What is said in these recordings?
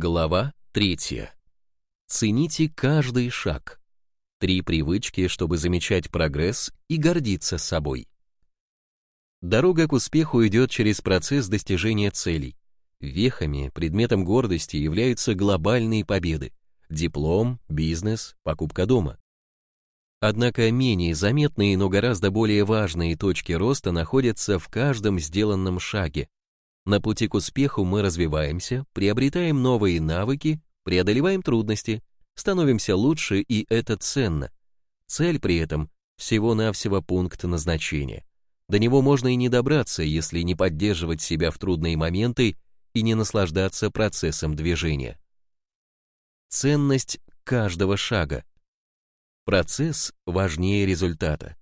Глава третья. Цените каждый шаг. Три привычки, чтобы замечать прогресс и гордиться собой. Дорога к успеху идет через процесс достижения целей. Вехами, предметом гордости являются глобальные победы. Диплом, бизнес, покупка дома. Однако менее заметные, но гораздо более важные точки роста находятся в каждом сделанном шаге. На пути к успеху мы развиваемся, приобретаем новые навыки, преодолеваем трудности, становимся лучше, и это ценно. Цель при этом всего-навсего пункт назначения. До него можно и не добраться, если не поддерживать себя в трудные моменты и не наслаждаться процессом движения. Ценность каждого шага. Процесс важнее результата.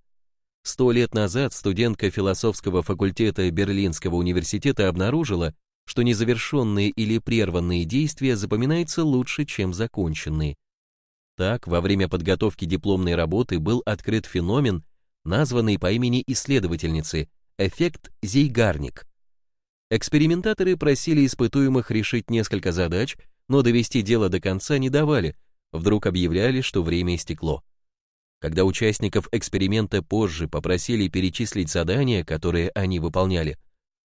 Сто лет назад студентка философского факультета Берлинского университета обнаружила, что незавершенные или прерванные действия запоминаются лучше, чем законченные. Так, во время подготовки дипломной работы был открыт феномен, названный по имени исследовательницы эффект Зейгарник. Экспериментаторы просили испытуемых решить несколько задач, но довести дело до конца не давали, вдруг объявляли, что время истекло. Когда участников эксперимента позже попросили перечислить задания, которые они выполняли,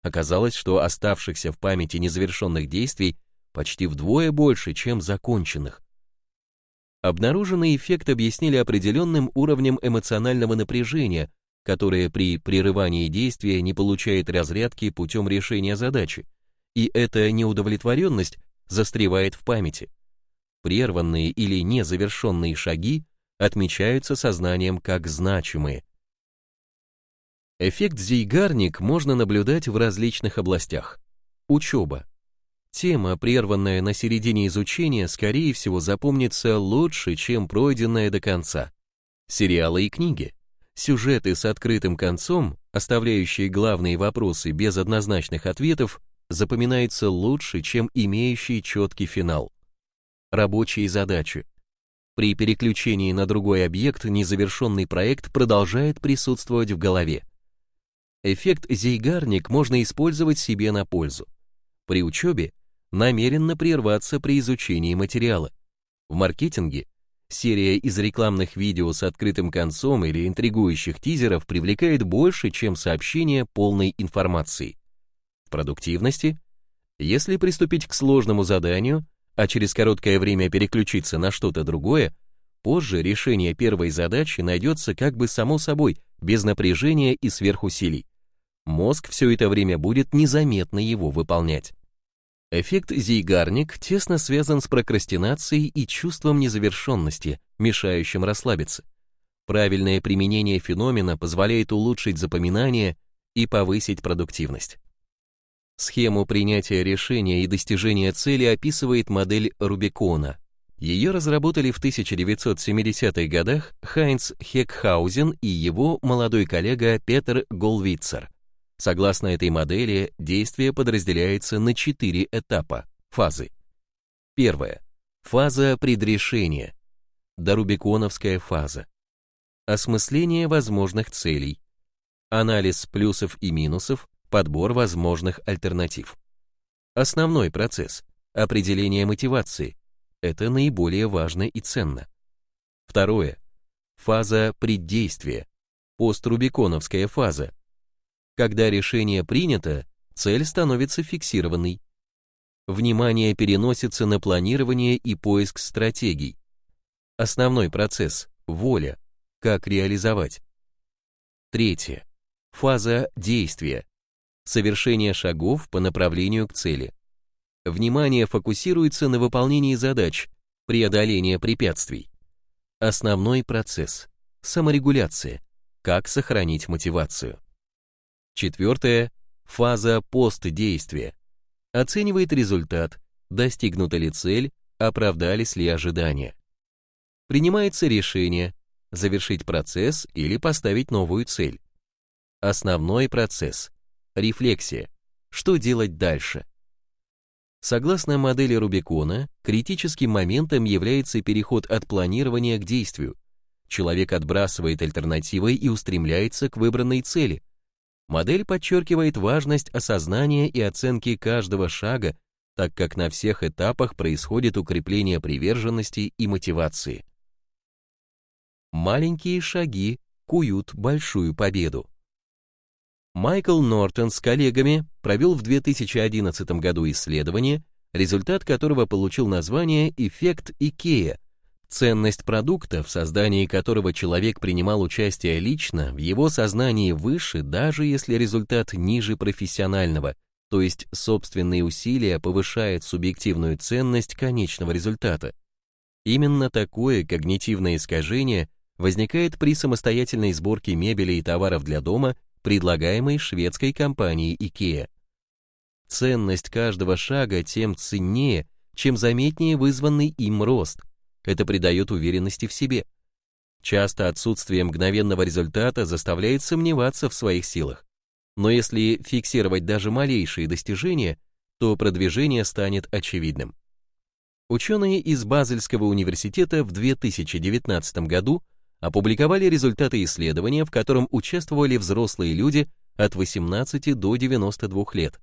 оказалось, что оставшихся в памяти незавершенных действий почти вдвое больше, чем законченных. Обнаруженный эффект объяснили определенным уровнем эмоционального напряжения, которое при прерывании действия не получает разрядки путем решения задачи, и эта неудовлетворенность застревает в памяти. Прерванные или незавершенные шаги отмечаются сознанием как значимые. Эффект Зейгарник можно наблюдать в различных областях. Учеба. Тема, прерванная на середине изучения, скорее всего запомнится лучше, чем пройденная до конца. Сериалы и книги. Сюжеты с открытым концом, оставляющие главные вопросы без однозначных ответов, запоминаются лучше, чем имеющие четкий финал. Рабочие задачи. При переключении на другой объект незавершенный проект продолжает присутствовать в голове. Эффект Зейгарник можно использовать себе на пользу. При учебе намеренно прерваться при изучении материала. В маркетинге серия из рекламных видео с открытым концом или интригующих тизеров привлекает больше, чем сообщение полной информации. В продуктивности, если приступить к сложному заданию, а через короткое время переключиться на что-то другое, позже решение первой задачи найдется как бы само собой, без напряжения и сверхусилий. Мозг все это время будет незаметно его выполнять. Эффект Зейгарник тесно связан с прокрастинацией и чувством незавершенности, мешающим расслабиться. Правильное применение феномена позволяет улучшить запоминание и повысить продуктивность. Схему принятия решения и достижения цели описывает модель Рубикона. Ее разработали в 1970-х годах Хайнц Хекхаузен и его молодой коллега Петер Голвицер. Согласно этой модели, действие подразделяется на четыре этапа, фазы. Первая. Фаза предрешения. Дорубиконовская фаза. Осмысление возможных целей. Анализ плюсов и минусов, подбор возможных альтернатив. Основной процесс – определение мотивации. Это наиболее важно и ценно. Второе. Фаза преддействия. Пострубиконовская фаза. Когда решение принято, цель становится фиксированной. Внимание переносится на планирование и поиск стратегий. Основной процесс – воля. Как реализовать. Третье. Фаза действия совершение шагов по направлению к цели. Внимание фокусируется на выполнении задач, преодоление препятствий. Основной процесс – саморегуляция, как сохранить мотивацию. Четвертое – фаза постдействия. Оценивает результат, достигнута ли цель, оправдались ли ожидания. Принимается решение – завершить процесс или поставить новую цель. Основной процесс Рефлексия. Что делать дальше? Согласно модели Рубикона, критическим моментом является переход от планирования к действию. Человек отбрасывает альтернативы и устремляется к выбранной цели. Модель подчеркивает важность осознания и оценки каждого шага, так как на всех этапах происходит укрепление приверженности и мотивации. Маленькие шаги куют большую победу. Майкл Нортон с коллегами провел в 2011 году исследование, результат которого получил название «Эффект Икея», Ценность продукта, в создании которого человек принимал участие лично, в его сознании выше, даже если результат ниже профессионального, то есть собственные усилия повышают субъективную ценность конечного результата. Именно такое когнитивное искажение возникает при самостоятельной сборке мебели и товаров для дома, предлагаемой шведской компанией IKEA. Ценность каждого шага тем ценнее, чем заметнее вызванный им рост. Это придает уверенности в себе. Часто отсутствие мгновенного результата заставляет сомневаться в своих силах. Но если фиксировать даже малейшие достижения, то продвижение станет очевидным. Ученые из Базельского университета в 2019 году опубликовали результаты исследования, в котором участвовали взрослые люди от 18 до 92 лет.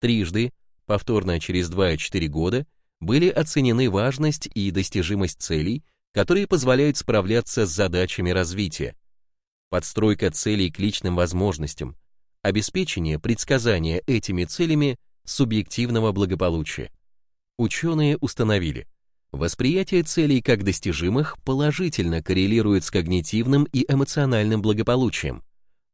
Трижды, повторно через 2-4 года, были оценены важность и достижимость целей, которые позволяют справляться с задачами развития. Подстройка целей к личным возможностям, обеспечение предсказания этими целями субъективного благополучия. Ученые установили, Восприятие целей как достижимых положительно коррелирует с когнитивным и эмоциональным благополучием.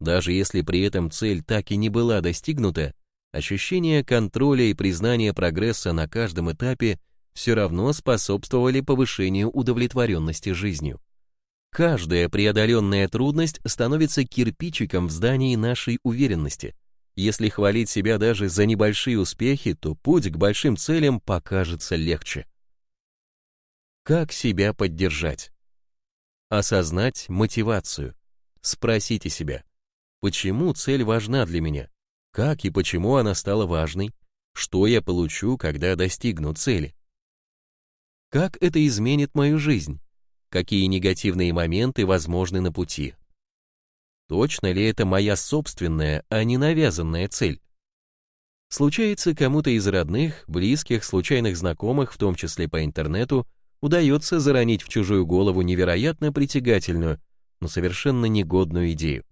Даже если при этом цель так и не была достигнута, ощущение контроля и признание прогресса на каждом этапе все равно способствовали повышению удовлетворенности жизнью. Каждая преодоленная трудность становится кирпичиком в здании нашей уверенности. Если хвалить себя даже за небольшие успехи, то путь к большим целям покажется легче. Как себя поддержать? Осознать мотивацию. Спросите себя, почему цель важна для меня? Как и почему она стала важной? Что я получу, когда достигну цели? Как это изменит мою жизнь? Какие негативные моменты возможны на пути? Точно ли это моя собственная, а не навязанная цель? Случается кому-то из родных, близких, случайных знакомых, в том числе по интернету, удается заронить в чужую голову невероятно притягательную, но совершенно негодную идею.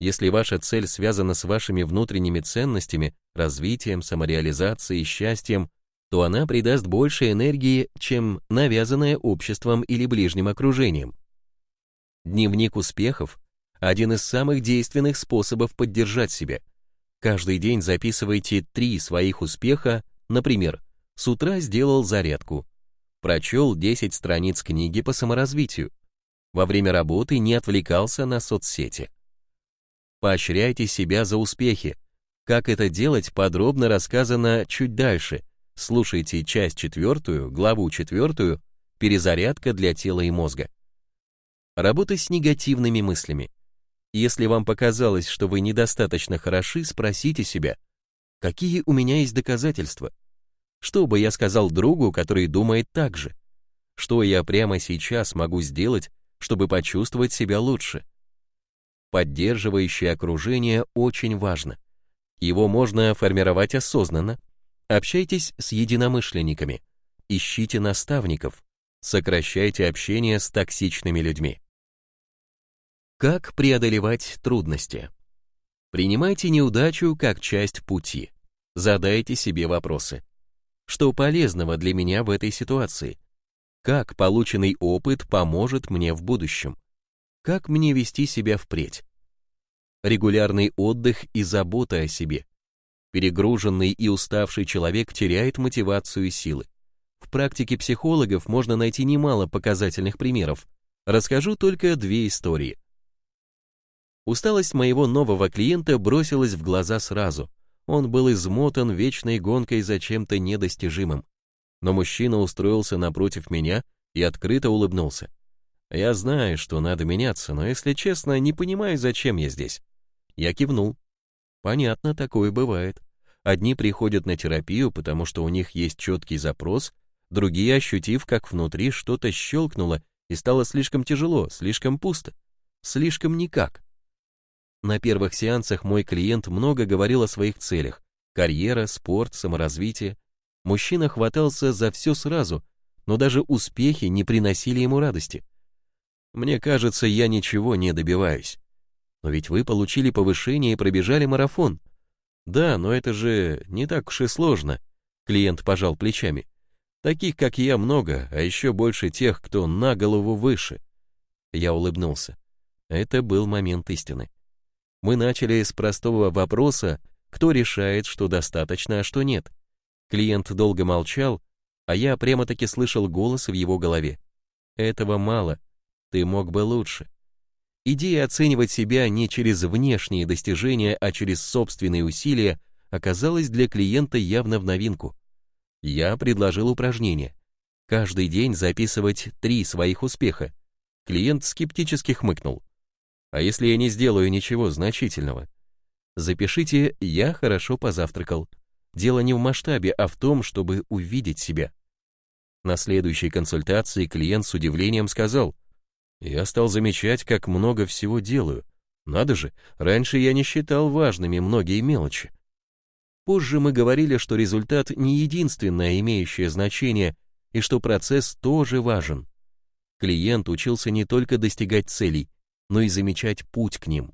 Если ваша цель связана с вашими внутренними ценностями, развитием, самореализацией, счастьем, то она придаст больше энергии, чем навязанная обществом или ближним окружением. Дневник успехов – один из самых действенных способов поддержать себя. Каждый день записывайте три своих успеха, например, с утра сделал зарядку, прочел 10 страниц книги по саморазвитию. Во время работы не отвлекался на соцсети. Поощряйте себя за успехи. Как это делать, подробно рассказано чуть дальше. Слушайте часть четвертую, главу четвертую «Перезарядка для тела и мозга». Работа с негативными мыслями. Если вам показалось, что вы недостаточно хороши, спросите себя, какие у меня есть доказательства – что бы я сказал другу, который думает так же? Что я прямо сейчас могу сделать, чтобы почувствовать себя лучше? Поддерживающее окружение очень важно. Его можно формировать осознанно. Общайтесь с единомышленниками. Ищите наставников. Сокращайте общение с токсичными людьми. Как преодолевать трудности? Принимайте неудачу как часть пути. Задайте себе вопросы. Что полезного для меня в этой ситуации? Как полученный опыт поможет мне в будущем? Как мне вести себя впредь? Регулярный отдых и забота о себе. Перегруженный и уставший человек теряет мотивацию и силы. В практике психологов можно найти немало показательных примеров. Расскажу только две истории. Усталость моего нового клиента бросилась в глаза сразу. Он был измотан вечной гонкой за чем-то недостижимым. Но мужчина устроился напротив меня и открыто улыбнулся. Я знаю, что надо меняться, но, если честно, не понимаю, зачем я здесь. Я кивнул. Понятно, такое бывает. Одни приходят на терапию, потому что у них есть четкий запрос, другие, ощутив, как внутри что-то щелкнуло и стало слишком тяжело, слишком пусто, слишком никак. На первых сеансах мой клиент много говорил о своих целях – карьера, спорт, саморазвитие. Мужчина хватался за все сразу, но даже успехи не приносили ему радости. Мне кажется, я ничего не добиваюсь. Но ведь вы получили повышение и пробежали марафон. Да, но это же не так уж и сложно. Клиент пожал плечами. Таких, как я, много, а еще больше тех, кто на голову выше. Я улыбнулся. Это был момент истины. Мы начали с простого вопроса, кто решает, что достаточно, а что нет. Клиент долго молчал, а я прямо-таки слышал голос в его голове. Этого мало, ты мог бы лучше. Идея оценивать себя не через внешние достижения, а через собственные усилия оказалась для клиента явно в новинку. Я предложил упражнение. Каждый день записывать три своих успеха. Клиент скептически хмыкнул. А если я не сделаю ничего значительного? Запишите «Я хорошо позавтракал». Дело не в масштабе, а в том, чтобы увидеть себя. На следующей консультации клиент с удивлением сказал, «Я стал замечать, как много всего делаю. Надо же, раньше я не считал важными многие мелочи. Позже мы говорили, что результат не единственное имеющее значение и что процесс тоже важен. Клиент учился не только достигать целей, но и замечать путь к ним.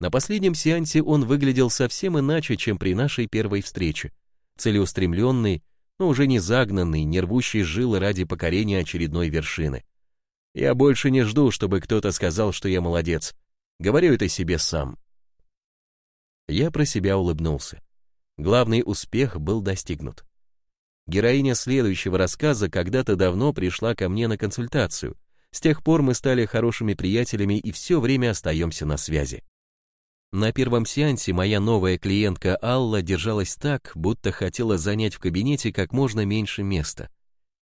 На последнем сеансе он выглядел совсем иначе, чем при нашей первой встрече. Целеустремленный, но уже не загнанный, не рвущий жилы ради покорения очередной вершины. Я больше не жду, чтобы кто-то сказал, что я молодец. Говорю это себе сам. Я про себя улыбнулся. Главный успех был достигнут. Героиня следующего рассказа когда-то давно пришла ко мне на консультацию. С тех пор мы стали хорошими приятелями и все время остаемся на связи. На первом сеансе моя новая клиентка Алла держалась так, будто хотела занять в кабинете как можно меньше места.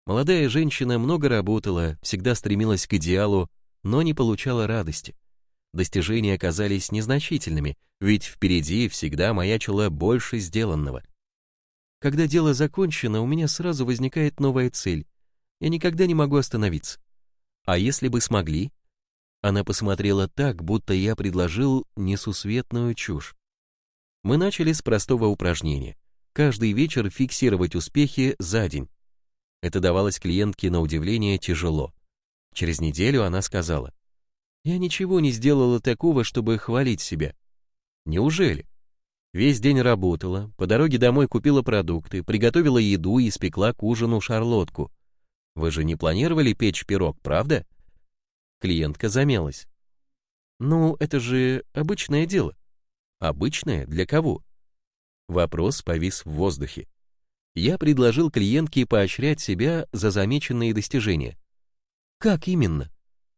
Молодая женщина много работала, всегда стремилась к идеалу, но не получала радости достижения оказались незначительными, ведь впереди всегда маячило больше сделанного. Когда дело закончено, у меня сразу возникает новая цель. Я никогда не могу остановиться. А если бы смогли? Она посмотрела так, будто я предложил несусветную чушь. Мы начали с простого упражнения. Каждый вечер фиксировать успехи за день. Это давалось клиентке на удивление тяжело. Через неделю она сказала, я ничего не сделала такого, чтобы хвалить себя. Неужели? Весь день работала, по дороге домой купила продукты, приготовила еду и испекла к ужину шарлотку. Вы же не планировали печь пирог, правда? Клиентка замялась. Ну, это же обычное дело. Обычное для кого? Вопрос повис в воздухе. Я предложил клиентке поощрять себя за замеченные достижения. Как именно?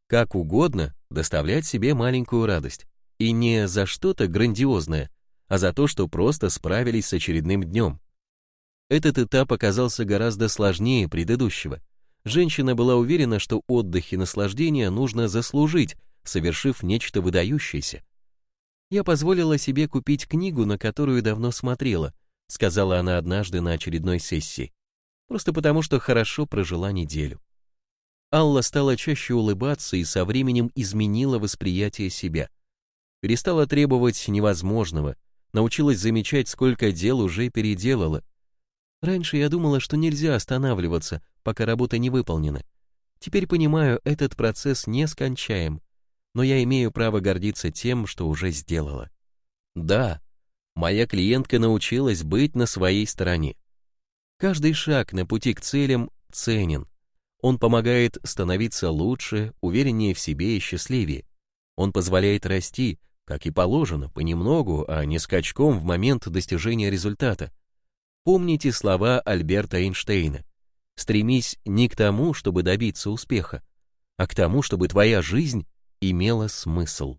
Как угодно, доставлять себе маленькую радость. И не за что-то грандиозное, а за то, что просто справились с очередным днем. Этот этап оказался гораздо сложнее предыдущего. Женщина была уверена, что отдых и наслаждение нужно заслужить, совершив нечто выдающееся. «Я позволила себе купить книгу, на которую давно смотрела», сказала она однажды на очередной сессии, просто потому что хорошо прожила неделю. Алла стала чаще улыбаться и со временем изменила восприятие себя. Перестала требовать невозможного, научилась замечать, сколько дел уже переделала. Раньше я думала, что нельзя останавливаться, пока работа не выполнена. Теперь понимаю, этот процесс нескончаем, но я имею право гордиться тем, что уже сделала. Да, моя клиентка научилась быть на своей стороне. Каждый шаг на пути к целям ценен. Он помогает становиться лучше, увереннее в себе и счастливее. Он позволяет расти, как и положено, понемногу, а не скачком в момент достижения результата. Помните слова Альберта Эйнштейна. Стремись не к тому, чтобы добиться успеха, а к тому, чтобы твоя жизнь имела смысл.